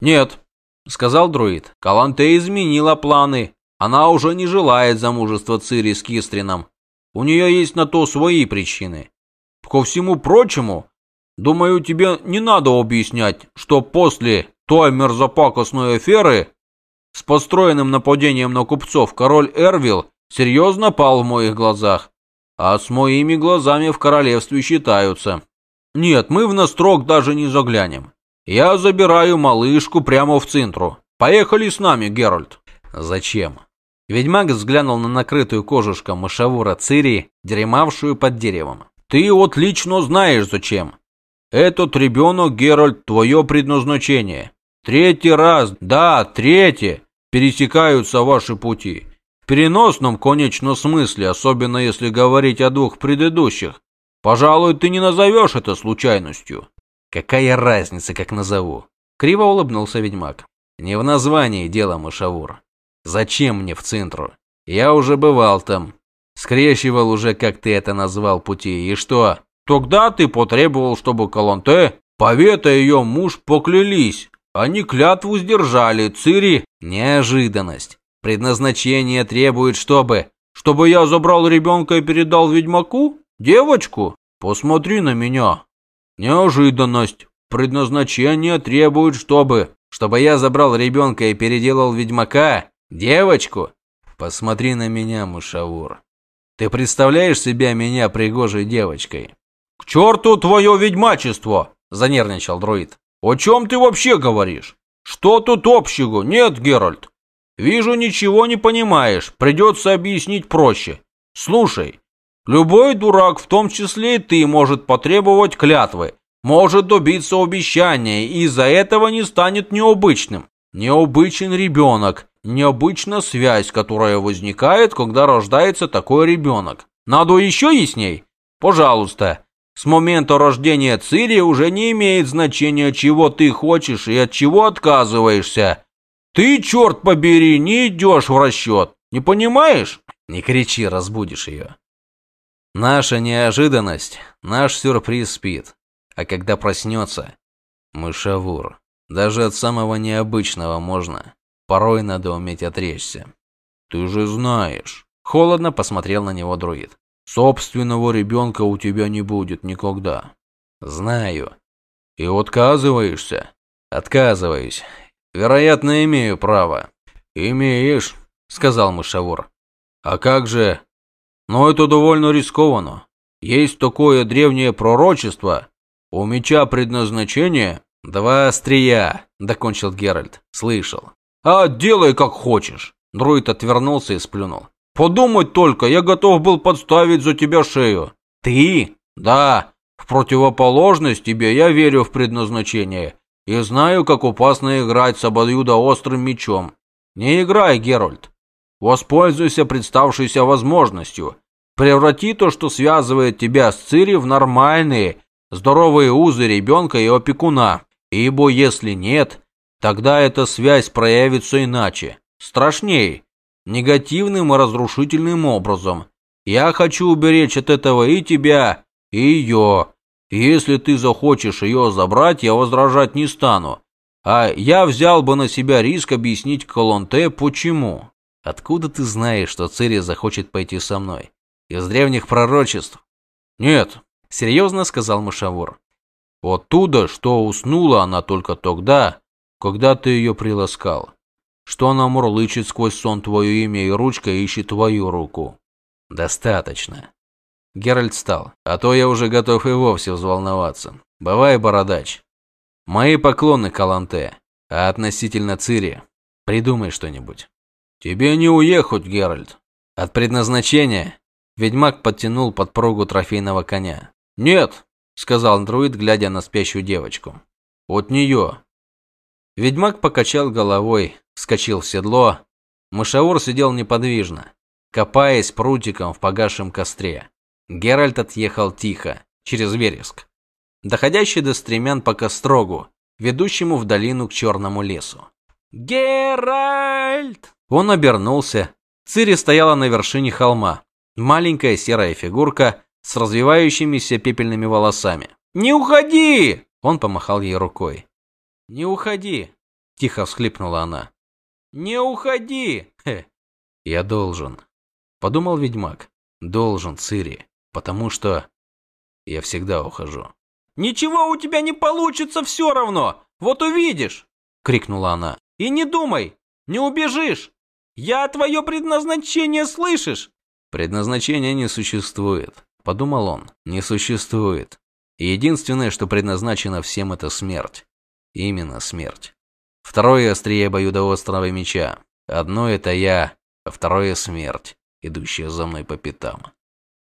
«Нет», — сказал друид. «Каланте изменила планы. Она уже не желает замужества Цири с Кистрином. У нее есть на то свои причины. Ко всему прочему, думаю, тебе не надо объяснять, что после той мерзопакостной аферы с построенным нападением на купцов король Эрвил серьезно пал в моих глазах, а с моими глазами в королевстве считаются. Нет, мы в настрок даже не заглянем. Я забираю малышку прямо в центру. Поехали с нами, Геральт. Зачем? Ведьмак взглянул на накрытую кожушком мышавура Цири, дремавшую под деревом. Ты отлично знаешь зачем. Этот ребенок, Геральт, твое предназначение. Третий раз, да, третий, пересекаются ваши пути. В переносном, конечно, смысле, особенно если говорить о двух предыдущих. Пожалуй, ты не назовешь это случайностью. Какая разница, как назову? Криво улыбнулся ведьмак. Не в названии дело, Мышавур. Зачем мне в центру? Я уже бывал там. Скрещивал уже, как ты это назвал, пути. И что? Тогда ты потребовал, чтобы Каланте, повета и ее муж поклялись. Они клятву сдержали, Цири. Неожиданность. Предназначение требует, чтобы... Чтобы я забрал ребенка и передал ведьмаку? Девочку? Посмотри на меня. Неожиданность. Предназначение требует, чтобы... Чтобы я забрал ребенка и переделал ведьмака? Девочку? Посмотри на меня, Мушавур. Ты представляешь себя меня пригожей девочкой? К черту твое ведьмачество! Занервничал друид. О чем ты вообще говоришь? Что тут общего? Нет, Геральт. Вижу, ничего не понимаешь. Придется объяснить проще. Слушай, любой дурак, в том числе и ты, может потребовать клятвы, может добиться обещания, и из-за этого не станет необычным. Необычен ребенок, необычна связь, которая возникает, когда рождается такой ребенок. Надо еще ясней? Пожалуйста. С момента рождения Цири уже не имеет значения, чего ты хочешь и от чего отказываешься. Ты, черт побери, не идешь в расчет. Не понимаешь? Не кричи, разбудишь ее. Наша неожиданность, наш сюрприз спит. А когда проснется, мышавур. Даже от самого необычного можно. Порой надо уметь отречься. Ты же знаешь. Холодно посмотрел на него друид. Собственного ребенка у тебя не будет никогда. Знаю. И отказываешься? Отказываюсь. Вероятно, имею право. Имеешь, сказал мышавур. А как же? Но это довольно рискованно. Есть такое древнее пророчество, «У меча предназначение?» «Два острия», — докончил Геральт. «Слышал». «А, делай как хочешь». Друид отвернулся и сплюнул. «Подумать только, я готов был подставить за тебя шею». «Ты?» «Да. В противоположность тебе я верю в предназначение и знаю, как опасно играть с обоюдоострым мечом. Не играй, Геральт. Воспользуйся представшейся возможностью. Преврати то, что связывает тебя с Цири, в нормальные, здоровые узы ребенка и опекуна, ибо если нет, тогда эта связь проявится иначе, страшнее, негативным и разрушительным образом. Я хочу уберечь от этого и тебя, и ее. Если ты захочешь ее забрать, я возражать не стану. А я взял бы на себя риск объяснить Колонте, почему. Откуда ты знаешь, что Цири захочет пойти со мной? Из древних пророчеств? Нет, серьезно сказал Мышавур. Оттуда, что уснула она только тогда, когда ты ее приласкал. Что она мурлычет сквозь сон твое имя и ручка ищет твою руку. Достаточно. Геральт встал, а то я уже готов и вовсе взволноваться. Бывай, бородач. Мои поклоны, Каланте. А относительно Цири, придумай что-нибудь. Тебе не уехать, Геральт. От предназначения ведьмак подтянул подпругу трофейного коня. «Нет», — сказал друид, глядя на спящую девочку. «От нее». Ведьмак покачал головой, вскочил в седло. Мышаур сидел неподвижно, копаясь прутиком в погасшем костре. Геральт отъехал тихо, через вереск, доходящий до стремян по кострогу, ведущему в долину к черному лесу. «Геральт!» Он обернулся. Цири стояла на вершине холма. Маленькая серая фигурка с развивающимися пепельными волосами. «Не уходи!» Он помахал ей рукой. «Не уходи!» Тихо всхлипнула она. «Не уходи!» Хе. «Я должен», — подумал ведьмак. «Должен, Цири, потому что я всегда ухожу». «Ничего у тебя не получится все равно! Вот увидишь!» — крикнула она. «И не думай! Не убежишь! Я твое предназначение слышишь?» «Предназначения не существует», — подумал он. «Не существует. И единственное, что предназначено всем, это смерть. Именно смерть. Второе острие обоюдоострого меча. Одно это я, а второе смерть, идущая за мной по пятам.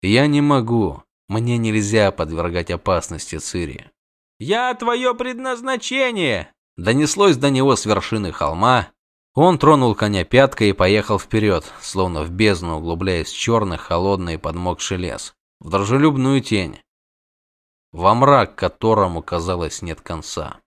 Я не могу, мне нельзя подвергать опасности Цири. «Я твое предназначение!» Донеслось до него с вершины холма. Он тронул коня пяткой и поехал вперед, словно в бездну, углубляясь в черный, холодный подмокший лес, в дружелюбную тень, во мрак которому, казалось, нет конца.